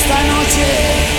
esta noche.